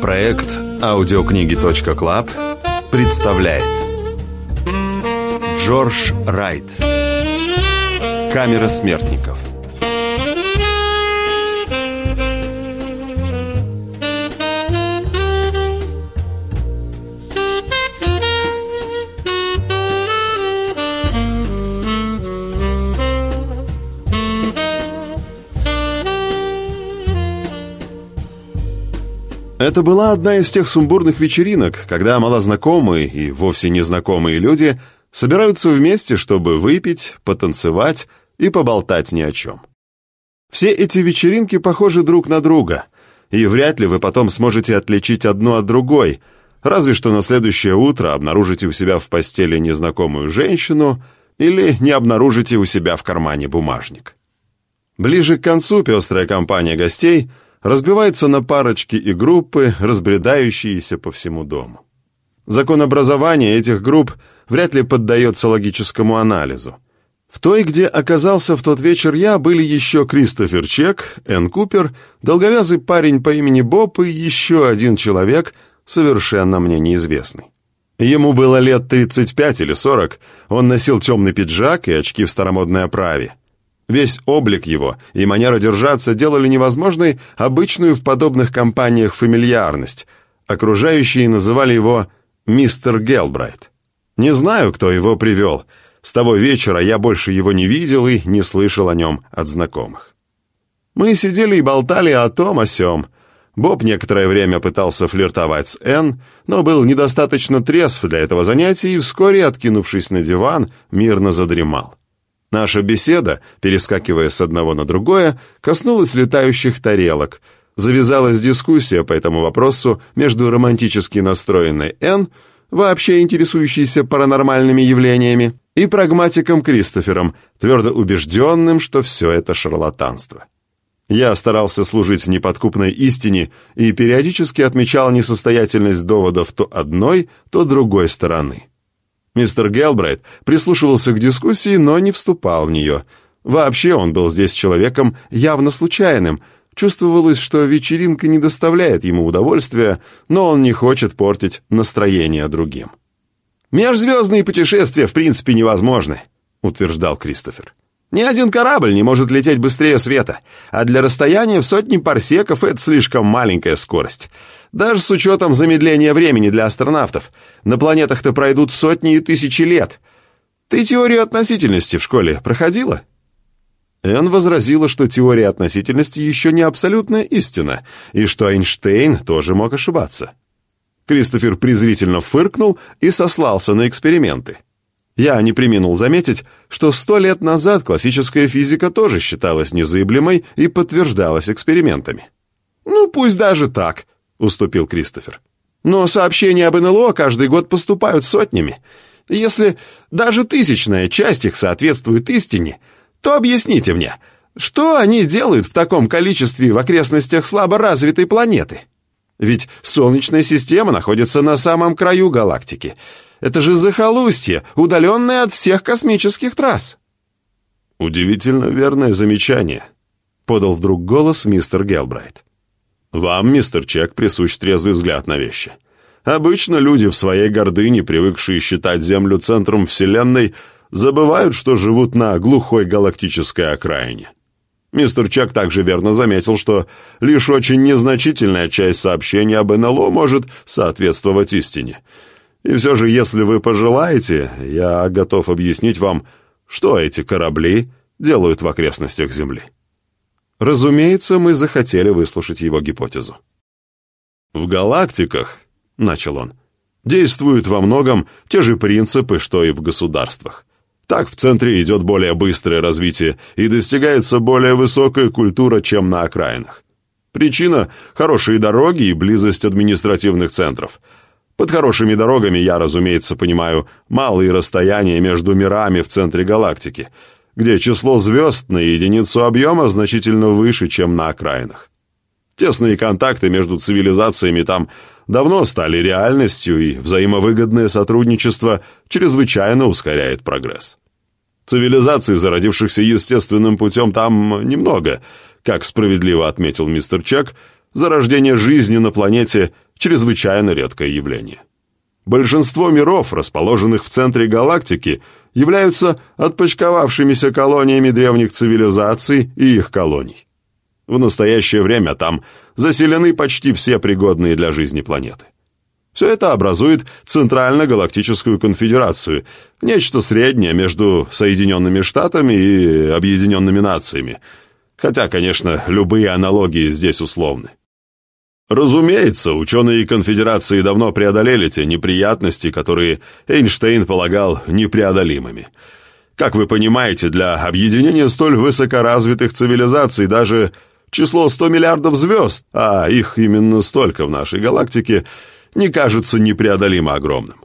Проект аудиокниги.клаб представляет Джордж Райт. Камера смертников Это была одна из тех сумбурных вечеринок, когда малознакомые и вовсе незнакомые люди собираются вместе, чтобы выпить, потанцевать и поболтать ни о чем. Все эти вечеринки похожи друг на друга, и вряд ли вы потом сможете отличить одну от другой, разве что на следующее утро обнаружите у себя в постели незнакомую женщину или не обнаружите у себя в кармане бумажник. Ближе к концу пестрая компания гостей – разбивается на парочки и группы, разбредающиеся по всему дому. Закон образования этих групп вряд ли поддается логическому анализу. В той, где оказался в тот вечер я, были еще Кристофер Чек, Энн Купер, долговязый парень по имени Боб и еще один человек, совершенно мне неизвестный. Ему было лет 35 или 40, он носил темный пиджак и очки в старомодной оправе. Весь облик его и манера держаться делали невозможной обычную в подобных компаниях фамильярность. Окружающие называли его «мистер Гелбрайт». Не знаю, кто его привел. С того вечера я больше его не видел и не слышал о нем от знакомых. Мы сидели и болтали о том, о сём. Боб некоторое время пытался флиртовать с Энн, но был недостаточно трезв для этого занятия и вскоре, откинувшись на диван, мирно задремал. Наша беседа, перескакивая с одного на другое, коснулась летающих тарелок. Завязалась дискуссия по этому вопросу между романтически настроенной Энн, вообще интересующейся паранормальными явлениями, и прагматиком Кристофером, твердо убежденным, что все это шарлатанство. Я старался служить неподкупной истине и периодически отмечал несостоятельность доводов то одной, то другой стороны. Мистер Гелбрайт прислушивался к дискуссии, но не вступал в нее. Вообще он был здесь человеком явно случайным. Чувствовалось, что вечеринка не доставляет ему удовольствия, но он не хочет портить настроение другим. «Межзвездные путешествия в принципе невозможны», — утверждал Кристофер. «Ни один корабль не может лететь быстрее света, а для расстояния в сотни парсеков это слишком маленькая скорость. Даже с учетом замедления времени для астронавтов. На планетах-то пройдут сотни и тысячи лет. Ты теорию относительности в школе проходила?» Энн возразила, что теория относительности еще не абсолютная истина, и что Эйнштейн тоже мог ошибаться. Кристофер презрительно фыркнул и сослался на эксперименты. Я не приминул заметить, что сто лет назад классическая физика тоже считалась незыблемой и подтверждалась экспериментами. «Ну, пусть даже так», — уступил Кристофер. «Но сообщения об НЛО каждый год поступают сотнями. Если даже тысячная часть их соответствует истине, то объясните мне, что они делают в таком количестве в окрестностях слабо развитой планеты? Ведь Солнечная система находится на самом краю галактики. Это же захолустье, удаленное от всех космических трасс». «Удивительно верное замечание», — подал вдруг голос мистер Гелбрайт. Вам, мистер Чек, присущ трезвый взгляд на вещи. Обычно люди в своей гордыне, привыкшие считать Землю центром Вселенной, забывают, что живут на глухой галактической окраине. Мистер Чак также верно заметил, что лишь очень незначительная часть сообщений об НЛО может соответствовать истине. И все же, если вы пожелаете, я готов объяснить вам, что эти корабли делают в окрестностях Земли. Разумеется, мы захотели выслушать его гипотезу. «В галактиках», — начал он, — «действуют во многом те же принципы, что и в государствах. Так в центре идет более быстрое развитие и достигается более высокая культура, чем на окраинах. Причина – хорошие дороги и близость административных центров. Под хорошими дорогами я, разумеется, понимаю малые расстояния между мирами в центре галактики – где число звезд на единицу объема значительно выше, чем на окраинах. Тесные контакты между цивилизациями там давно стали реальностью, и взаимовыгодное сотрудничество чрезвычайно ускоряет прогресс. Цивилизаций, зародившихся естественным путем, там немного. Как справедливо отметил мистер Чак, зарождение жизни на планете чрезвычайно редкое явление. Большинство миров, расположенных в центре галактики, являются отпочковавшимися колониями древних цивилизаций и их колоний. В настоящее время там заселены почти все пригодные для жизни планеты. Все это образует Центрально-галактическую конфедерацию, нечто среднее между Соединенными Штатами и Объединенными Нациями. Хотя, конечно, любые аналогии здесь условны. Разумеется, ученые конфедерации давно преодолели те неприятности, которые Эйнштейн полагал непреодолимыми. Как вы понимаете, для объединения столь высокоразвитых цивилизаций даже число 100 миллиардов звезд, а их именно столько в нашей галактике, не кажется непреодолимо огромным.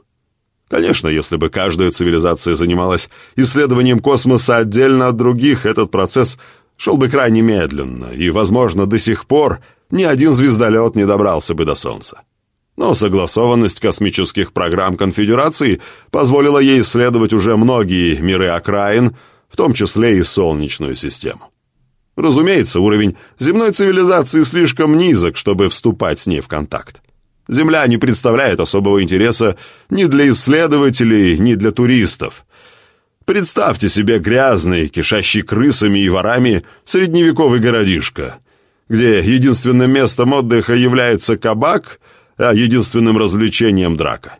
Конечно, если бы каждая цивилизация занималась исследованием космоса отдельно от других, этот процесс шел бы крайне медленно, и, возможно, до сих пор – ни один звездолет не добрался бы до Солнца. Но согласованность космических программ Конфедерации позволила ей исследовать уже многие миры окраин, в том числе и Солнечную систему. Разумеется, уровень земной цивилизации слишком низок, чтобы вступать с ней в контакт. Земля не представляет особого интереса ни для исследователей, ни для туристов. Представьте себе грязный, кишащий крысами и ворами средневековый городишко, где единственным местом отдыха является кабак, а единственным развлечением драка.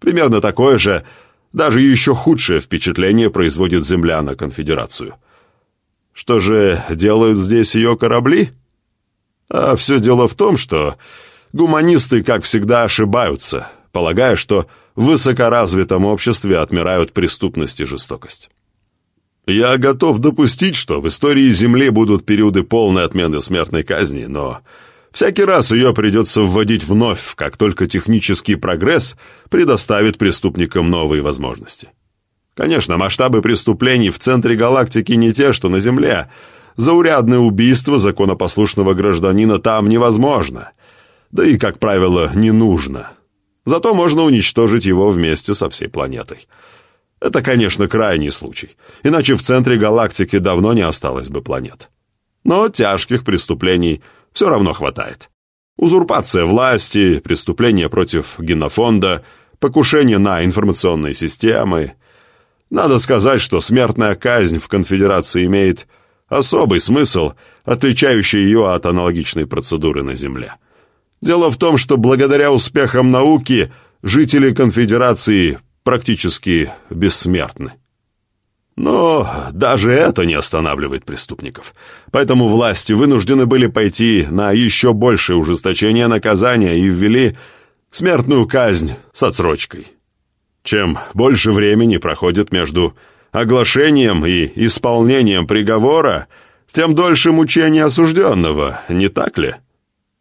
Примерно такое же, даже еще худшее впечатление производит Земля на конфедерацию. Что же делают здесь ее корабли? А все дело в том, что гуманисты, как всегда, ошибаются, полагая, что в высокоразвитом обществе отмирают преступность и жестокость. Я готов допустить, что в истории Земли будут периоды полной отмены смертной казни, но всякий раз ее придется вводить вновь, как только технический прогресс предоставит преступникам новые возможности. Конечно, масштабы преступлений в центре галактики не те, что на Земле. Заурядное убийство законопослушного гражданина там невозможно. Да и, как правило, не нужно. Зато можно уничтожить его вместе со всей планетой. Это, конечно, крайний случай, иначе в центре галактики давно не осталось бы планет. Но тяжких преступлений все равно хватает. Узурпация власти, преступления против генофонда, покушение на информационные системы. Надо сказать, что смертная казнь в конфедерации имеет особый смысл, отличающий ее от аналогичной процедуры на Земле. Дело в том, что благодаря успехам науки жители конфедерации практически бессмертны. Но даже это не останавливает преступников. Поэтому власти вынуждены были пойти на еще большее ужесточение наказания и ввели смертную казнь с отсрочкой. Чем больше времени проходит между оглашением и исполнением приговора, тем дольше мучение осужденного, не так ли?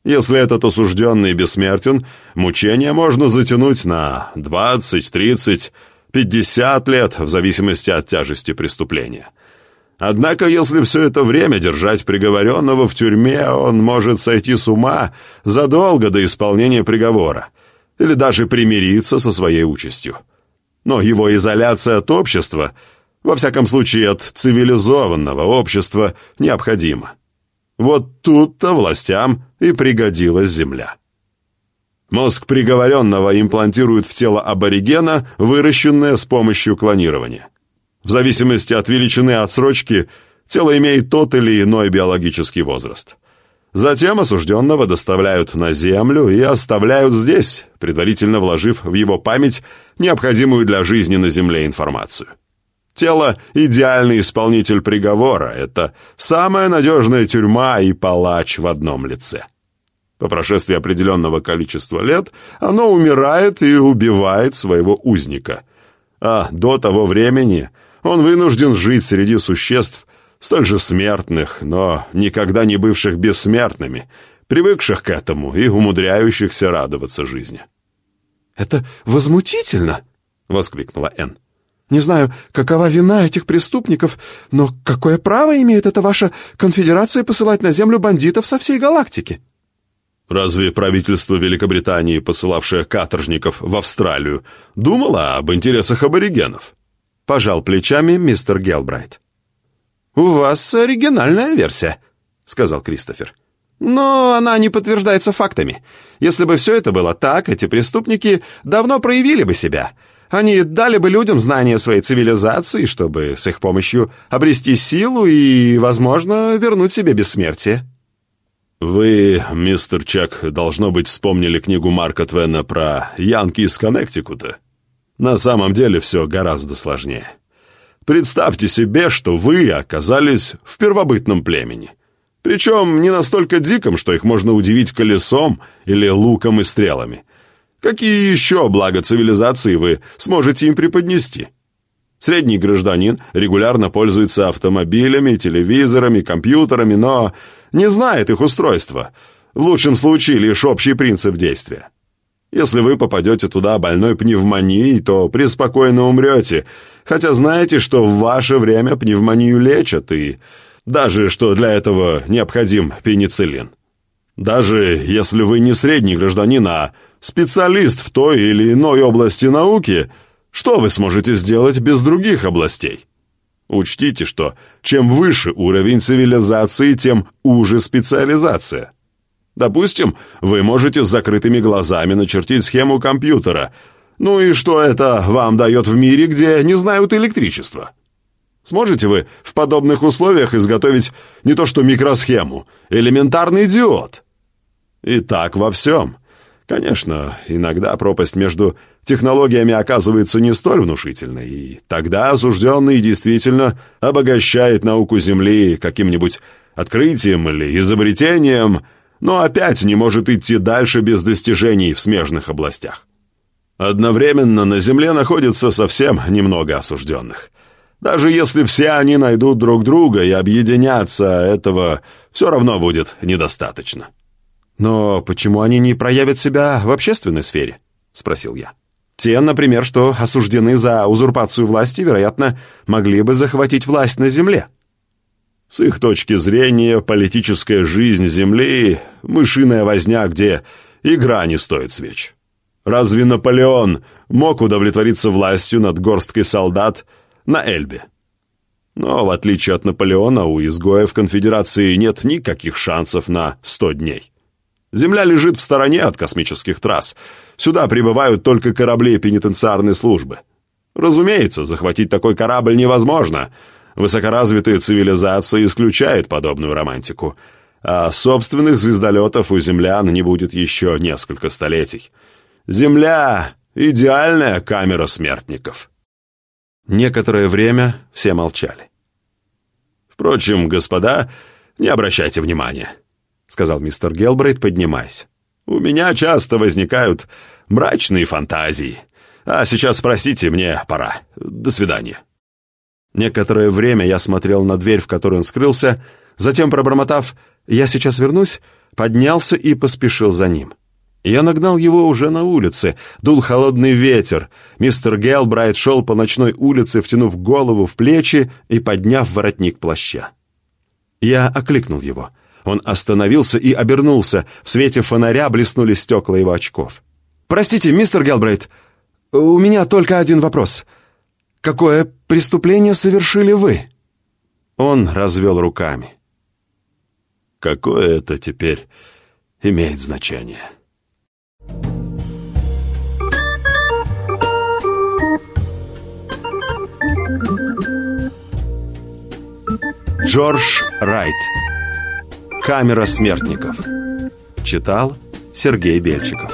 Если этот осужденный бессмертен, мучение можно затянуть на 20, 30, 50 лет, в зависимости от тяжести преступления. Однако, если все это время держать приговоренного в тюрьме, он может сойти с ума задолго до исполнения приговора или даже примириться со своей участью. Но его изоляция от общества, во всяком случае от цивилизованного общества, необходима. Вот тут-то властям и пригодилась земля. Мозг приговоренного имплантируют в тело аборигена, выращенное с помощью клонирования. В зависимости от величины отсрочки, тело имеет тот или иной биологический возраст. Затем осужденного доставляют на землю и оставляют здесь, предварительно вложив в его память необходимую для жизни на земле информацию. Тело – идеальный исполнитель приговора. Это самая надежная тюрьма и палач в одном лице. По прошествии определенного количества лет оно умирает и убивает своего узника. А до того времени он вынужден жить среди существ, столь же смертных, но никогда не бывших бессмертными, привыкших к этому и умудряющихся радоваться жизни. «Это возмутительно!» — воскликнула Энн. Не знаю, какова вина этих преступников, но какое право имеет эта ваша конфедерация посылать на землю бандитов со всей галактики?» «Разве правительство Великобритании, посылавшее каторжников в Австралию, думало об интересах аборигенов?» Пожал плечами мистер Гелбрайт. «У вас оригинальная версия», — сказал Кристофер. Но она не подтверждается фактами. Если бы все это было так, эти преступники давно проявили бы себя. Они дали бы людям знания своей цивилизации, чтобы с их помощью обрести силу и, возможно, вернуть себе бессмертие. «Вы, мистер Чак, должно быть, вспомнили книгу Марка Твена про Янки из Коннектикута. На самом деле все гораздо сложнее. Представьте себе, что вы оказались в первобытном племени. Причем не настолько диком, что их можно удивить колесом или луком и стрелами. Какие еще блага цивилизации вы сможете им преподнести? Средний гражданин регулярно пользуется автомобилями, телевизорами, компьютерами, но не знает их устройства. В лучшем случае лишь общий принцип действия. Если вы попадете туда больной пневмонией, то преспокойно умрете, хотя знаете, что в ваше время пневмонию лечат, и даже что для этого необходим пенициллин. Даже если вы не средний гражданин, а специалист в той или иной области науки, что вы сможете сделать без других областей? Учтите, что чем выше уровень цивилизации, тем уже специализация. Допустим, вы можете с закрытыми глазами начертить схему компьютера. Ну и что это вам дает в мире, где не знают электричества? Сможете вы в подобных условиях изготовить не то что микросхему, элементарный диод? И так во всем. Конечно, иногда пропасть между технологиями оказывается не столь внушительной, и тогда осужденный действительно обогащает науку Земли каким-нибудь открытием или изобретением, но опять не может идти дальше без достижений в смежных областях. Одновременно на Земле находится совсем немного осужденных. Даже если все они найдут друг друга и объединятся, этого все равно будет недостаточно. «Но почему они не проявят себя в общественной сфере?» — спросил я. «Те, например, что осуждены за узурпацию власти, вероятно, могли бы захватить власть на земле». С их точки зрения, политическая жизнь Земли — мышиная возня, где игра не стоит свеч. Разве Наполеон мог удовлетвориться властью над горсткой солдат на Эльбе? Но, в отличие от Наполеона, у изгоев конфедерации нет никаких шансов на сто дней. Земля лежит в стороне от космических трасс. Сюда прибывают только корабли пенитенциарной службы. Разумеется, захватить такой корабль невозможно. Высокоразвитая цивилизация исключает подобную романтику. А собственных звездолетов у землян не будет еще несколько столетий. Земля — идеальная камера смертников. Некоторое время все молчали. Впрочем, господа, не обращайте внимания. — сказал мистер Гелбрейт, поднимаясь. «У меня часто возникают мрачные фантазии. А сейчас, спросите, мне пора. До свидания». Некоторое время я смотрел на дверь, в которой он скрылся, затем, пробормотав «Я сейчас вернусь», поднялся и поспешил за ним. Я нагнал его уже на улице. Дул холодный ветер. Мистер Гелбрайт шел по ночной улице, втянув голову в плечи и подняв воротник плаща. Я окликнул его. Он остановился и обернулся. В свете фонаря блеснули стекла его очков. «Простите, мистер Гелбрейт, у меня только один вопрос. Какое преступление совершили вы?» Он развел руками. «Какое это теперь имеет значение?» Джордж Райт Камера смертников. Читал Сергей Бельчиков.